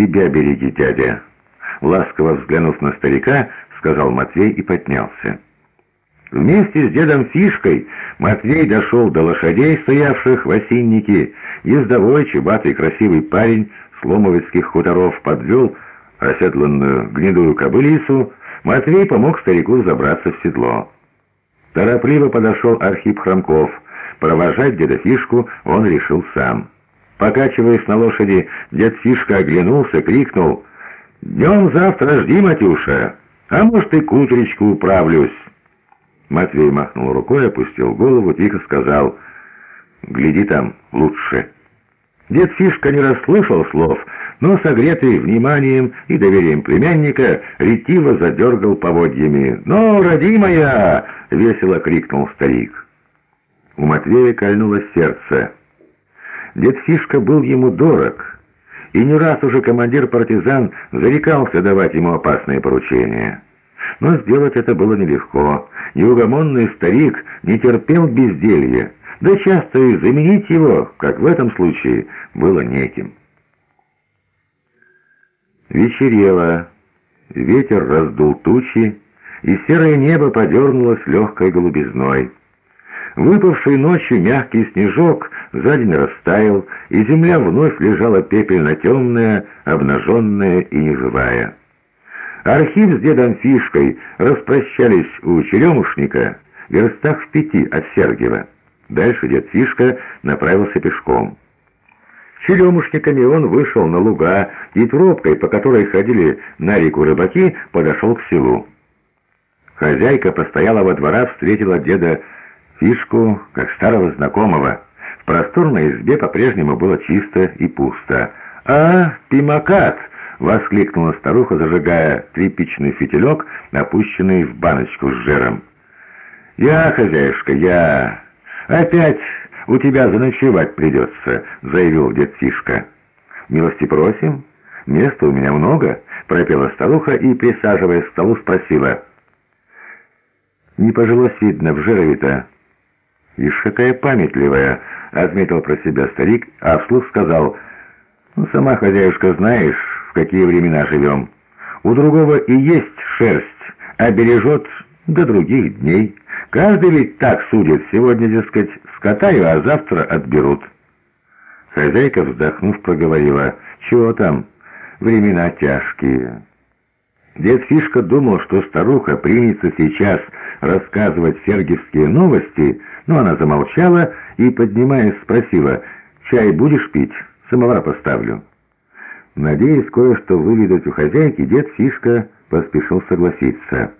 себя береги, дядя!» Ласково взглянув на старика, сказал Матвей и поднялся. Вместе с дедом Фишкой Матвей дошел до лошадей, стоявших в осиннике. Ездовой, чебатый, красивый парень с ломовицких хуторов подвел оседланную гнедую кобылицу. Матвей помог старику забраться в седло. Торопливо подошел Архип Хромков. Провожать деда Фишку он решил сам. Покачиваясь на лошади, дед Фишка оглянулся, крикнул «Днем завтра жди, Матюша, а может и к утречку управлюсь». Матвей махнул рукой, опустил голову, тихо сказал «Гляди там лучше». Дед Фишка не расслышал слов, но, согретый вниманием и доверием племянника, ретиво задергал поводьями. «Ну, родимая!» — весело крикнул старик. У Матвея кольнуло сердце. Дед Фишка был ему дорог, и не раз уже командир партизан зарекался давать ему опасные поручения. Но сделать это было нелегко. Неугомонный старик не терпел безделья, да часто и заменить его, как в этом случае, было неким. Вечерело, ветер раздул тучи, и серое небо подернулось легкой голубизной. Выпавший ночью мягкий снежок за день растаял, и земля вновь лежала пепельно-темная, обнаженная и неживая. Архив с дедом Фишкой распрощались у черемушника верстах в пяти от Сергиева. Дальше дед Фишка направился пешком. Черемушниками он вышел на луга и тропкой, по которой ходили на реку рыбаки, подошел к селу. Хозяйка постояла во двора, встретила деда Фишку как старого знакомого. В просторной избе по-прежнему было чисто и пусто. «А, пимакат!» — воскликнула старуха, зажигая тряпичный фитилек, опущенный в баночку с жиром. «Я, хозяюшка, я... Опять у тебя заночевать придется», — заявил дед Фишка. «Милости просим. Места у меня много», — пропела старуха и, присаживаясь к столу, спросила. «Не пожилось видно в жирове-то». «Ишь, какая памятливая!» — отметил про себя старик, а вслух сказал, «Ну, сама, хозяюшка, знаешь, в какие времена живем. У другого и есть шерсть, а бережет до других дней. Каждый ведь так судит. Сегодня, дескать, скатаю, а завтра отберут». Хозяйка, вздохнув, проговорила, «Чего там? Времена тяжкие». Дед Фишка думал, что старуха примется сейчас рассказывать сергиевские новости, но она замолчала и, поднимаясь, спросила, «Чай будешь пить? Самовар поставлю». Надеясь кое-что выведать у хозяйки, дед Фишка поспешил согласиться.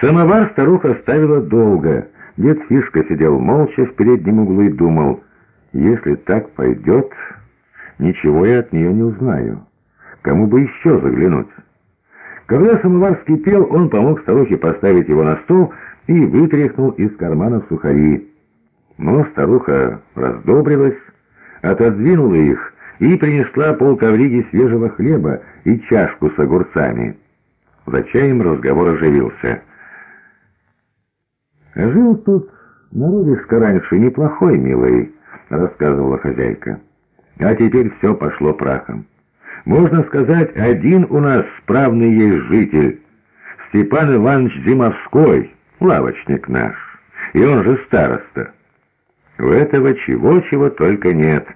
Самовар старуха ставила долго. Дед Фишка сидел молча в переднем углу и думал, «Если так пойдет, ничего я от нее не узнаю. Кому бы еще заглянуть?» Когда самовар вскипел, он помог старухе поставить его на стол и вытряхнул из карманов сухари. Но старуха раздобрилась, отодвинула их и принесла полковриги свежего хлеба и чашку с огурцами. За чаем разговор оживился. «Жил тут народишко раньше неплохой, милый», — рассказывала хозяйка. «А теперь все пошло прахом». Можно сказать, один у нас справный есть житель. Степан Иванович Зимовской, лавочник наш, и он же староста. У этого чего-чего только нет.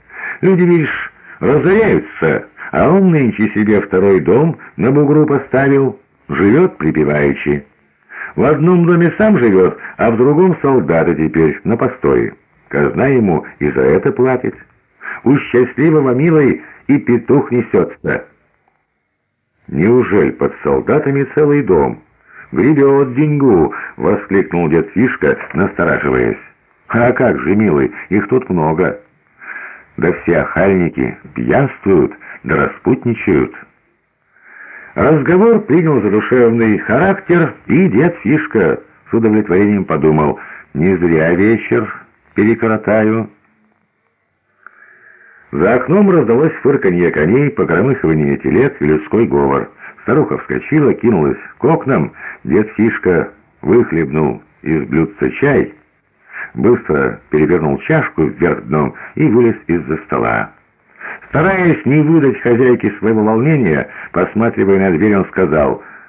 Люди, видишь, разоряются, а он нынче себе второй дом на бугру поставил, живет припеваючи. В одном доме сам живет, а в другом солдаты теперь на постое. Казна ему и за это платит. У счастливого, милой, и петух несется. Неужели под солдатами целый дом? «Гребет деньгу!» — воскликнул дед Фишка, настораживаясь. «А как же, милый, их тут много!» «Да все охальники пьянствуют, да распутничают!» Разговор принял задушевный характер, и дед Фишка с удовлетворением подумал, «Не зря вечер перекоротаю». За окном раздалось фырканье коней, погромыхивание телег и людской говор. Старуха вскочила, кинулась к окнам, дед Фишка выхлебнул из блюдца чай, быстро перевернул чашку вверх дном и вылез из-за стола. Стараясь не выдать хозяйке своего волнения, посматривая на дверь, он сказал